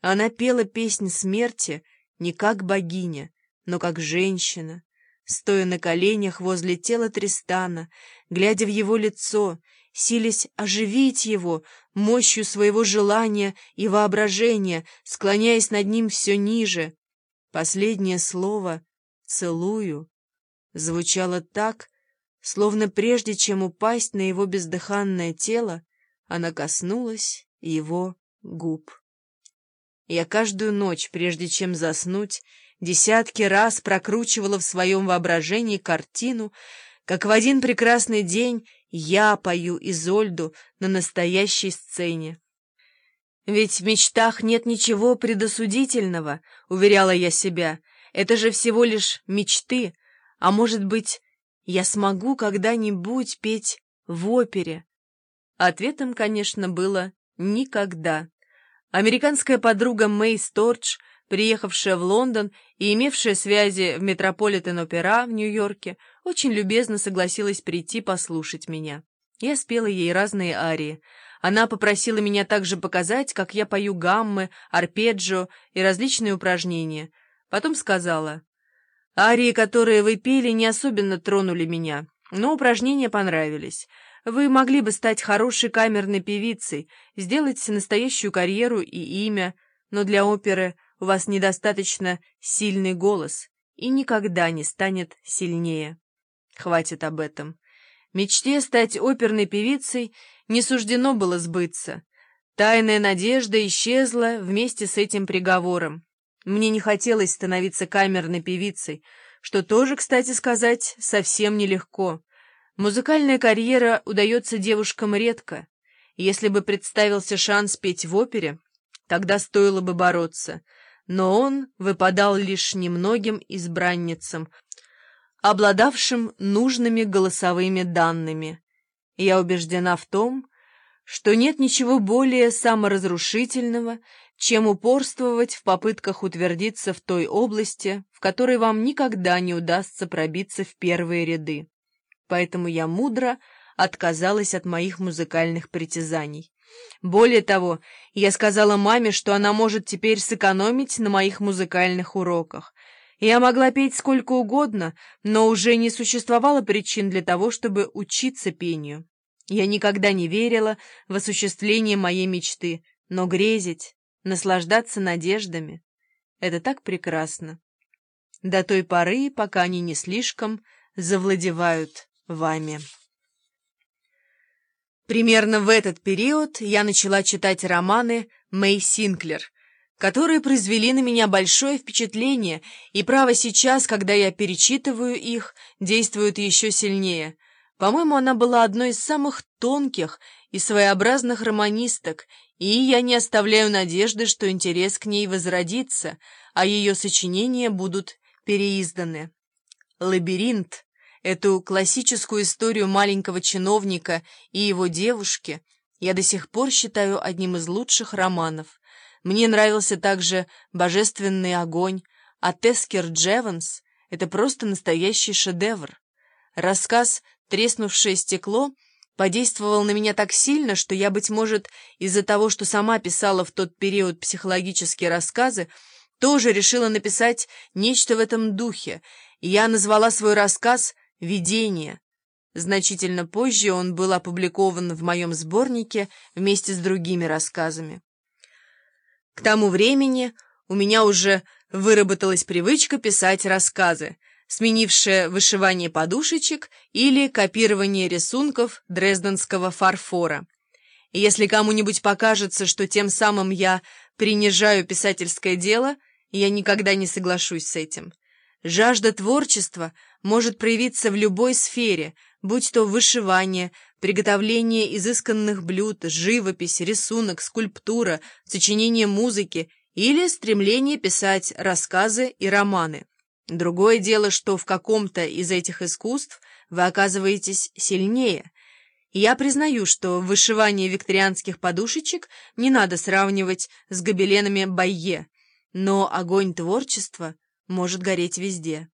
Она пела песнь смерти не как богиня, но как женщина, стоя на коленях возле тела Тристана, глядя в его лицо, силясь оживить его мощью своего желания и воображения, склоняясь над ним все ниже. Последнее слово «целую» звучало так, словно прежде чем упасть на его бездыханное тело, она коснулась его губ. Я каждую ночь, прежде чем заснуть, десятки раз прокручивала в своем воображении картину, как в один прекрасный день я пою Изольду на настоящей сцене. «Ведь в мечтах нет ничего предосудительного», — уверяла я себя. «Это же всего лишь мечты, а может быть, я смогу когда-нибудь петь в опере?» Ответом, конечно, было «никогда». Американская подруга Мэй Стордж, приехавшая в Лондон и имевшая связи в Метрополитен-опера в Нью-Йорке, очень любезно согласилась прийти послушать меня. Я спела ей разные арии. Она попросила меня также показать, как я пою гаммы, арпеджио и различные упражнения. Потом сказала, «Арии, которые вы пели, не особенно тронули меня, но упражнения понравились». Вы могли бы стать хорошей камерной певицей, сделать настоящую карьеру и имя, но для оперы у вас недостаточно сильный голос и никогда не станет сильнее. Хватит об этом. Мечте стать оперной певицей не суждено было сбыться. Тайная надежда исчезла вместе с этим приговором. Мне не хотелось становиться камерной певицей, что тоже, кстати сказать, совсем нелегко. Музыкальная карьера удается девушкам редко. Если бы представился шанс петь в опере, тогда стоило бы бороться. Но он выпадал лишь немногим избранницам, обладавшим нужными голосовыми данными. Я убеждена в том, что нет ничего более саморазрушительного, чем упорствовать в попытках утвердиться в той области, в которой вам никогда не удастся пробиться в первые ряды поэтому я мудро отказалась от моих музыкальных притязаний. Более того, я сказала маме, что она может теперь сэкономить на моих музыкальных уроках. Я могла петь сколько угодно, но уже не существовало причин для того, чтобы учиться пению. Я никогда не верила в осуществление моей мечты, но грезить, наслаждаться надеждами — это так прекрасно. До той поры, пока они не слишком завладевают вами. Примерно в этот период я начала читать романы Мэй Синклер, которые произвели на меня большое впечатление, и право сейчас, когда я перечитываю их, действуют еще сильнее. По-моему, она была одной из самых тонких и своеобразных романисток, и я не оставляю надежды, что интерес к ней возродится, а ее сочинения будут переизданы. «Лабиринт» Эту классическую историю маленького чиновника и его девушки я до сих пор считаю одним из лучших романов. Мне нравился также «Божественный огонь», а Тескер Джеванс — это просто настоящий шедевр. Рассказ «Треснувшее стекло» подействовал на меня так сильно, что я, быть может, из-за того, что сама писала в тот период психологические рассказы, тоже решила написать нечто в этом духе, и я назвала свой рассказ «Видение». Значительно позже он был опубликован в моем сборнике вместе с другими рассказами. К тому времени у меня уже выработалась привычка писать рассказы, сменившая вышивание подушечек или копирование рисунков дрезденского фарфора. Если кому-нибудь покажется, что тем самым я принижаю писательское дело, я никогда не соглашусь с этим. Жажда творчества может проявиться в любой сфере, будь то вышивание, приготовление изысканных блюд, живопись, рисунок, скульптура, сочинение музыки или стремление писать рассказы и романы. Другое дело, что в каком-то из этих искусств вы оказываетесь сильнее. Я признаю, что вышивание викторианских подушечек не надо сравнивать с гобеленами Байе, но огонь творчества может гореть везде.